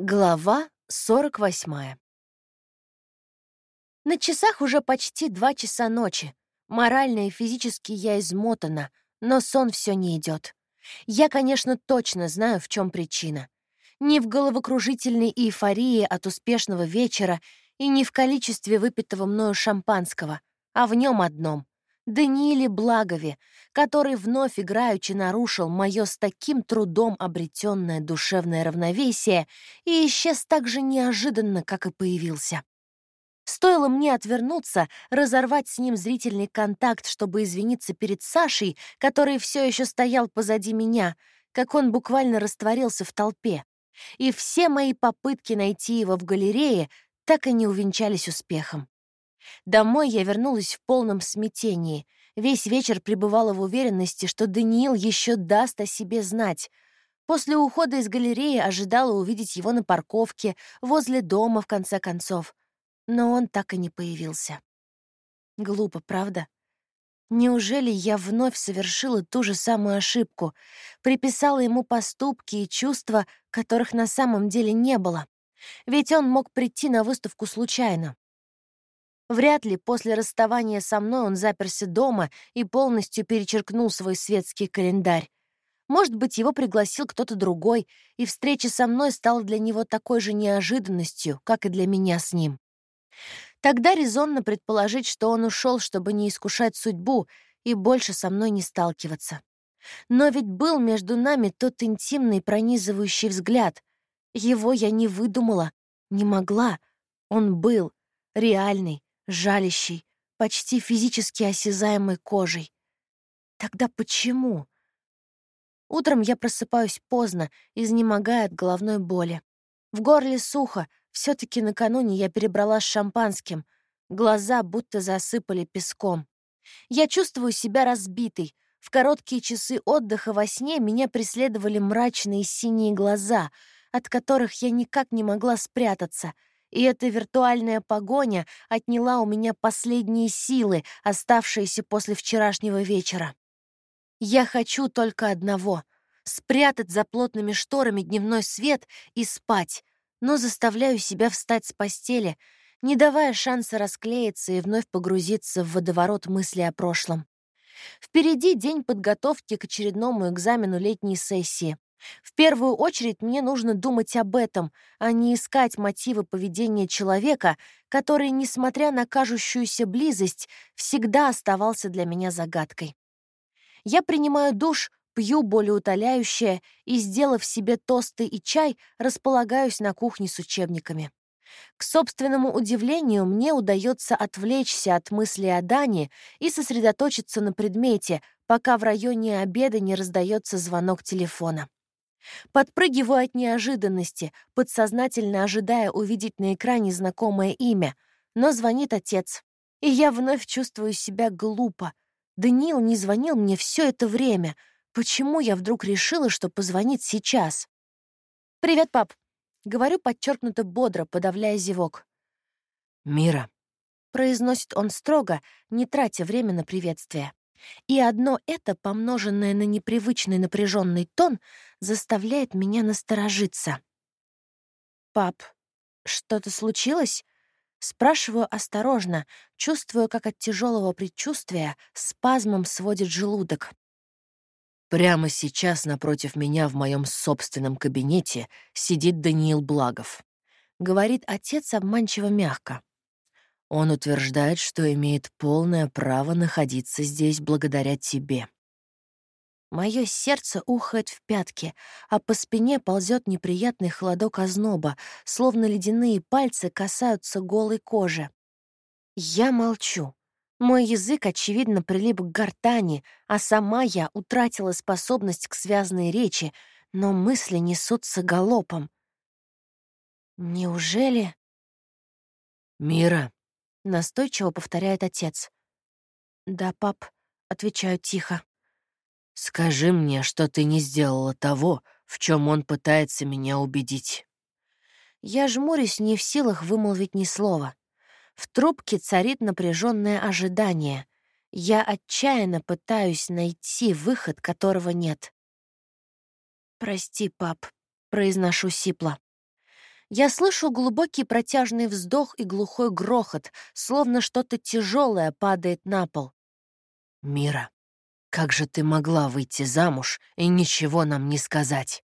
Глава 48. На часах уже почти два часа ночи. Морально и физически я измотана, но сон все не идет. Я, конечно, точно знаю, в чем причина. Не в головокружительной эйфории от успешного вечера и не в количестве выпитого мною шампанского, а в нем одном Данииле Благове, который вновь играючи нарушил мое с таким трудом обретенное душевное равновесие и исчез так же неожиданно, как и появился. Стоило мне отвернуться, разорвать с ним зрительный контакт, чтобы извиниться перед Сашей, который все еще стоял позади меня, как он буквально растворился в толпе. И все мои попытки найти его в галерее так и не увенчались успехом. Домой я вернулась в полном смятении. Весь вечер пребывала в уверенности, что Даниил еще даст о себе знать. После ухода из галереи ожидала увидеть его на парковке, возле дома, в конце концов. Но он так и не появился. Глупо, правда? Неужели я вновь совершила ту же самую ошибку, приписала ему поступки и чувства, которых на самом деле не было? Ведь он мог прийти на выставку случайно. Вряд ли после расставания со мной он заперся дома и полностью перечеркнул свой светский календарь. Может быть, его пригласил кто-то другой, и встреча со мной стала для него такой же неожиданностью, как и для меня с ним. Тогда резонно предположить, что он ушел, чтобы не искушать судьбу и больше со мной не сталкиваться. Но ведь был между нами тот интимный пронизывающий взгляд. Его я не выдумала, не могла. Он был, реальный, жалящий, почти физически осязаемой кожей. Тогда почему? Утром я просыпаюсь поздно, изнемогая от головной боли. В горле сухо, все таки накануне я перебрала с шампанским. Глаза будто засыпали песком. Я чувствую себя разбитой. В короткие часы отдыха во сне меня преследовали мрачные синие глаза, от которых я никак не могла спрятаться — и эта виртуальная погоня отняла у меня последние силы, оставшиеся после вчерашнего вечера. Я хочу только одного — спрятать за плотными шторами дневной свет и спать, но заставляю себя встать с постели, не давая шанса расклеиться и вновь погрузиться в водоворот мысли о прошлом. Впереди день подготовки к очередному экзамену летней сессии. В первую очередь мне нужно думать об этом, а не искать мотивы поведения человека, который, несмотря на кажущуюся близость, всегда оставался для меня загадкой. Я принимаю душ, пью болеутоляющее и, сделав себе тосты и чай, располагаюсь на кухне с учебниками. К собственному удивлению, мне удается отвлечься от мысли о Дане и сосредоточиться на предмете, пока в районе обеда не раздается звонок телефона. Подпрыгиваю от неожиданности, подсознательно ожидая увидеть на экране знакомое имя, но звонит отец. И я вновь чувствую себя глупо. Даниил не звонил мне все это время. Почему я вдруг решила, что позвонит сейчас? «Привет, пап!» — говорю подчеркнуто бодро, подавляя зевок. «Мира!» — произносит он строго, не тратя время на приветствие. И одно это, помноженное на непривычный напряженный тон, заставляет меня насторожиться. «Пап, что-то случилось?» Спрашиваю осторожно, чувствую, как от тяжелого предчувствия спазмом сводит желудок. Прямо сейчас напротив меня в моем собственном кабинете сидит Даниил Благов. Говорит отец обманчиво мягко. Он утверждает, что имеет полное право находиться здесь благодаря тебе. Мое сердце ухает в пятки, а по спине ползет неприятный холодок озноба, словно ледяные пальцы касаются голой кожи. Я молчу. Мой язык, очевидно, прилип к гортани, а сама я утратила способность к связанной речи, но мысли несутся галопом. Неужели... «Мира», — настойчиво повторяет отец. «Да, пап», — отвечаю тихо. «Скажи мне, что ты не сделала того, в чем он пытается меня убедить». Я жмурюсь, не в силах вымолвить ни слова. В трубке царит напряженное ожидание. Я отчаянно пытаюсь найти выход, которого нет. «Прости, пап», — произношу сипло. Я слышу глубокий протяжный вздох и глухой грохот, словно что-то тяжелое падает на пол. «Мира, как же ты могла выйти замуж и ничего нам не сказать?»